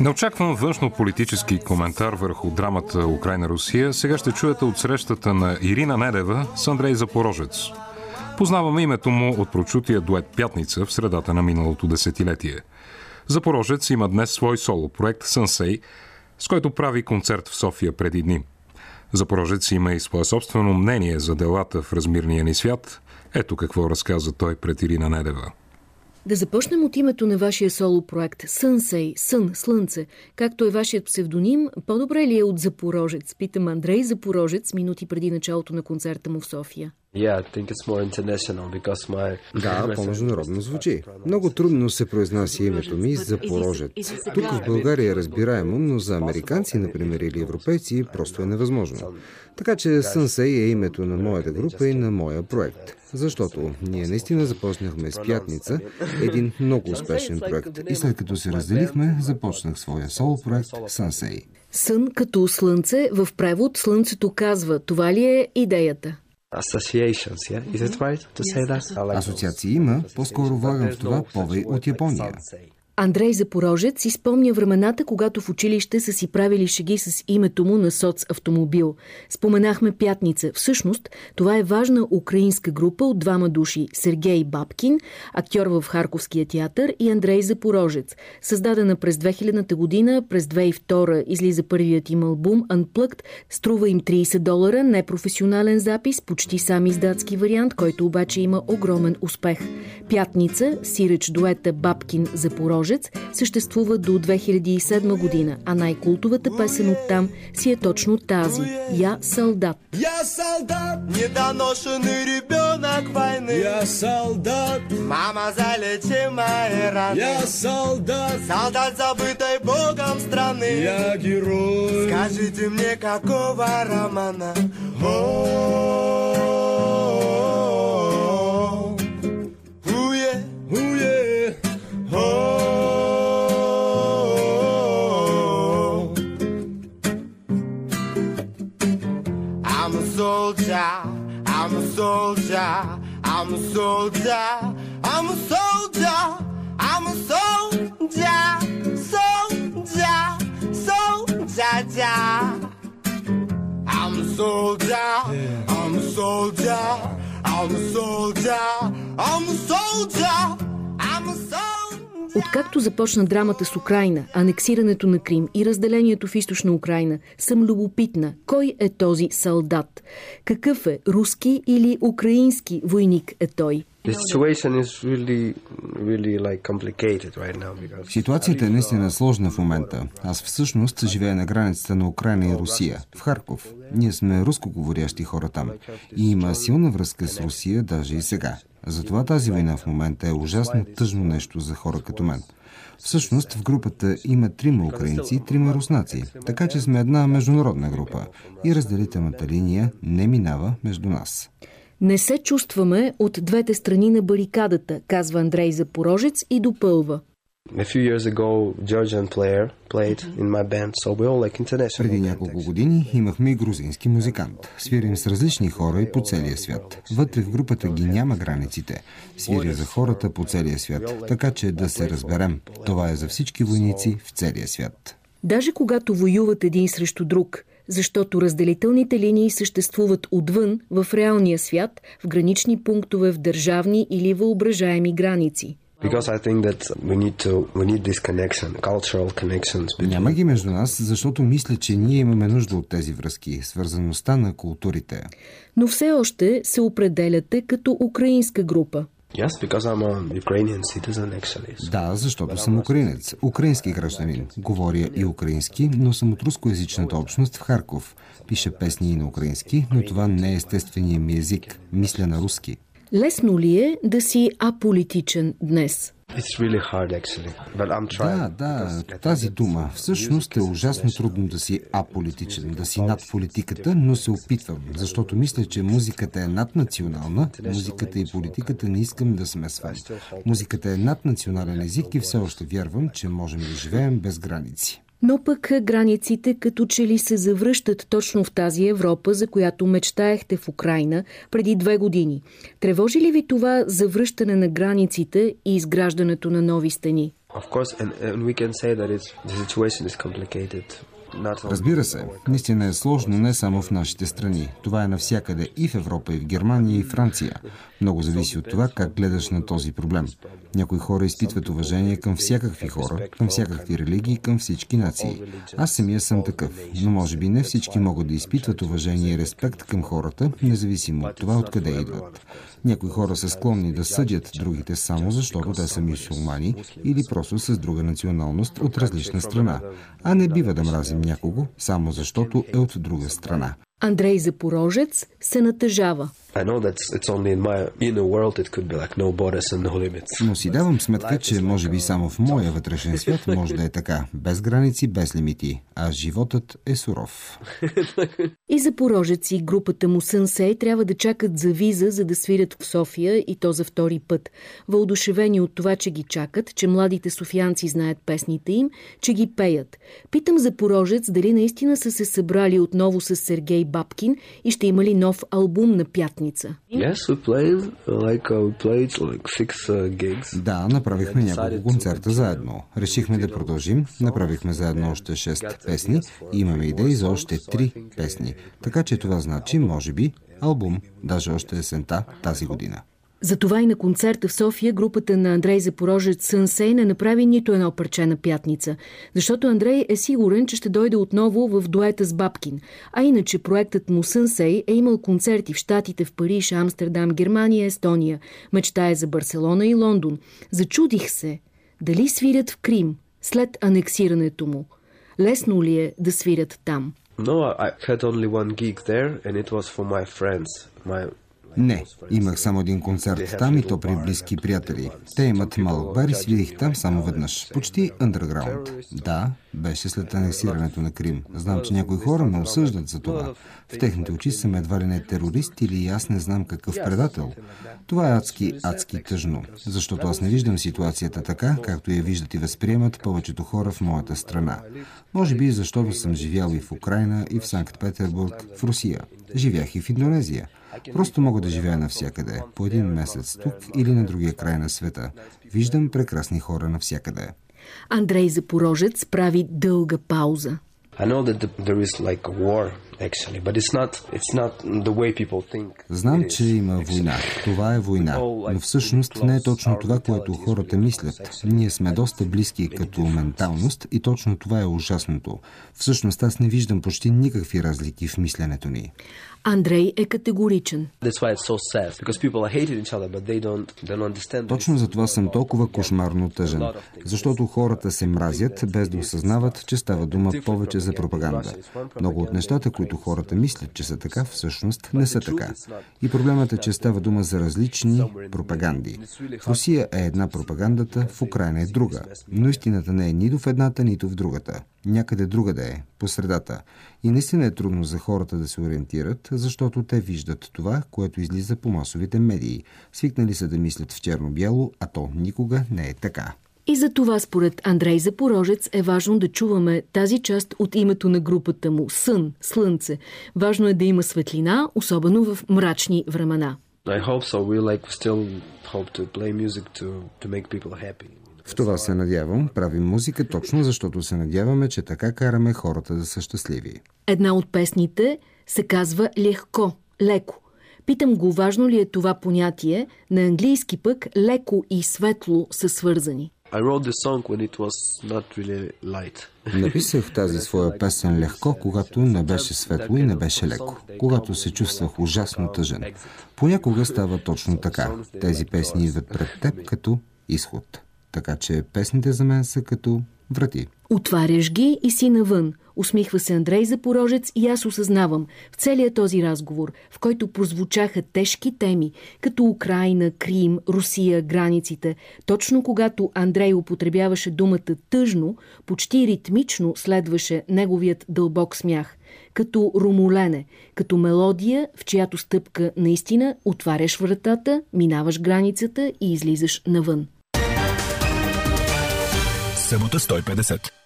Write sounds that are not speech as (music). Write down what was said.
Не очаквам външно-политически коментар върху драмата Украина-Русия. Сега ще чуете от срещата на Ирина Недева с Андрей Запорожец. Познаваме името му от прочутия дует Пятница в средата на миналото десетилетие. Запорожец има днес свой соло проект Сънсей, с който прави концерт в София преди дни. Запорожец има и свое собствено мнение за делата в размирния ни свят. Ето какво разказа той пред Ирина Недева. Да започнем от името на вашия соло проект Сънсей, Сън, Слънце. Както е вашият псевдоним, по-добре ли е от Запорожец? Питам Андрей Запорожец минути преди началото на концерта му в София. Да, по-международно звучи. Много трудно се произнася името ми за порожец. Тук в България е разбираемо, но за американци, например, или европейци, просто е невъзможно. Така че Сънсей е името на моята група и на моя проект. Защото ние наистина започнахме с Пятница, един много успешен проект. И след като се разделихме, започнах своя соло проект Сънсей. Сън като слънце, в превод слънцето казва. Това ли е идеята? Асоциации има, по-скоро влагам в това повей от Япония. Андрей Запорожец си спомня времената, когато в училище са си правили шеги с името му на соц автомобил. Споменахме Пятница. Всъщност, това е важна украинска група от двама души. Сергей Бабкин, актьор в Харковския театър и Андрей Запорожец. Създадена през 2000 година, през 2002 излиза първият им албум Unplugged. Струва им 30 долара, непрофесионален запис, почти сам издатски вариант, който обаче има огромен успех. Пятница, сиреч дуета Бабкин Кожец съществува до 2007 година, а най-култовата песен от там си е точно тази «Я солдат». Я солдат, недоношенный ребенок войны. Я солдат, мама залечи мои раны. Я солдат, солдат забытой богом страны. Я герой. Скажите мне, какого романа? О-о-о. soldier. Soldier. I'm a soldier. I'm a soldier. I'm a soldier. I'm a soldier. Откакто започна драмата с Украина, анексирането на Крим и разделението в източна Украина, съм любопитна. Кой е този солдат? Какъв е? Руски или украински войник е той? Ситуацията е наистина сложна в момента. Аз всъщност живея на границата на Украина и Русия, в Харков. Ние сме рускоговорящи хора там. И има силна връзка с Русия даже и сега. Затова тази война в момента е ужасно тъжно нещо за хора като мен. Всъщност в групата има трима украинци и трима руснаци, така че сме една международна група и разделителната линия не минава между нас. Не се чувстваме от двете страни на барикадата, казва Андрей Запорожец и допълва. Преди няколко години имахме и грузински музикант. Свирим с различни хора и по целия свят. Вътре в групата ги няма границите. Свиря за хората по целия свят. Така че да се разберем. Това е за всички войници в целия свят. Даже когато воюват един срещу друг, защото разделителните линии съществуват отвън, в реалния свят, в гранични пунктове, в държавни или въображаеми граници. Няма ги между нас, защото мисля, че ние имаме нужда от тези връзки, свързаността на културите. Но все още се определяте като украинска група. Да, защото съм украинец, украински гражданин. Говоря и украински, но съм от рускоязичната общност в Харков. Пиша песни и на украински, но това не е естественият ми език. Мисля на руски. Лесно ли е да си аполитичен днес? Really hard, да, да, тази дума. Всъщност е ужасно трудно да си аполитичен, да си над политиката, но се опитвам, защото мисля, че музиката е наднационална, музиката и политиката не искам да смесвам. Музиката е наднационален език и все още вярвам, че можем да живеем без граници. Но пък границите като че ли се завръщат точно в тази Европа, за която мечтаехте в Украина преди две години. Тревожи ли ви това завръщане на границите и изграждането на нови стени? Разбира се, наистина е сложно не само в нашите страни. Това е навсякъде и в Европа, и в Германия, и Франция. Много зависи от това как гледаш на този проблем. Някои хора изпитват уважение към всякакви хора, към всякакви религии, към всички нации. Аз самия съм такъв, но може би не всички могат да изпитват уважение и респект към хората, независимо от това откъде идват. Някои хора са склонни да съдят другите само защото те са мюсюлмани или просто с друга националност от различна страна. А не бива да мразим някого само защото е от друга страна. Андрей Запорожец се натъжава. Но си давам сметка, че може би само в моя вътрешен свят може да е така. Без граници, без лимити. А животът е суров. (laughs) И Запорожец и групата му Сънсей трябва да чакат за виза, за да свирят в София и то за втори път. Въодушевени от това, че ги чакат, че младите софиянци знаят песните им, че ги пеят. Питам Запорожец дали наистина са се събрали отново с Сергей Бабкин и ще има ли нов албум на пятница? Yes, we played, like, uh, we played like six, uh, gigs. Да, направихме няколко концерта заедно. Решихме да продължим, направихме заедно още 6 песни и имаме идеи за още 3 песни. Така че това значи, може би, албум, даже още есента тази година. Затова и на концерта в София групата на Андрей Запорожец Сънсей не направи нито едно парче на пятница, защото Андрей е сигурен, че ще дойде отново в дуета с Бабкин. А иначе проектът му Сънсей е имал концерти в Штатите, в Париж, Амстердам, Германия, Естония. Мечтае за Барселона и Лондон. Зачудих се дали свирят в Крим след анексирането му. Лесно ли е да свирят там? No, I had only one gig there and it was for my friends, my не, имах само един концерт там и то при близки приятели. Те имат малък бар и свирих там само веднъж. Почти underground. Да, беше след анексирането на Крим. Знам, че някои хора ме осъждат за това. В техните очи съм едва ли не терорист или аз не знам какъв предател. Това е адски, адски тъжно, защото аз не виждам ситуацията така, както я виждат и възприемат повечето хора в моята страна. Може би защото съм живял и в Украина, и в Санкт-Петербург, в Русия. Живях и в Индонезия. Просто мога да живея навсякъде, по един месец тук или на другия край на света. Виждам прекрасни хора навсякъде. Андрей Запорожец прави дълга пауза. Знам, че има война. Това е война. Но всъщност не е точно това, което хората мислят. Ние сме доста близки като менталност и точно това е ужасното. Всъщност аз не виждам почти никакви разлики в мисленето ни. Андрей е категоричен. Точно за това съм толкова кошмарно тъжен. Защото хората се мразят, без да осъзнават, че става дума повече за пропаганда. Много от нещата, които хората мислят, че са така, всъщност не са така. И проблемът е, че става дума за различни пропаганди. В Русия е една пропагандата, в Украина е друга. Но истината не е нито в едната, нито в другата. Някъде друга да е, по средата. И наистина е трудно за хората да се ориентират, защото те виждат това, което излиза по масовите медии. Свикнали са да мислят в черно-бяло, а то никога не е така. И за това според Андрей Запорожец е важно да чуваме тази част от името на групата му – Сън, Слънце. Важно е да има светлина, особено в мрачни времена. В това се надявам. Правим музика точно защото се надяваме, че така караме хората да са щастливи. Една от песните се казва Легко, леко. Питам го, важно ли е това понятие, на английски пък леко и светло са свързани. Really Написах тази своя песен леко, когато не беше светло и не беше леко, когато се чувствах ужасно тъжен. Понякога става точно така. Тези песни идват пред теб като изход. Така че песните за мен са като врати. Отваряш ги и си навън. Усмихва се Андрей Запорожец и аз осъзнавам в целия този разговор, в който прозвучаха тежки теми, като Украина, Крим, Русия, границите, точно когато Андрей употребяваше думата тъжно, почти ритмично следваше неговият дълбок смях, като румолене, като мелодия, в чиято стъпка наистина отваряш вратата, минаваш границата и излизаш навън. Събота 150.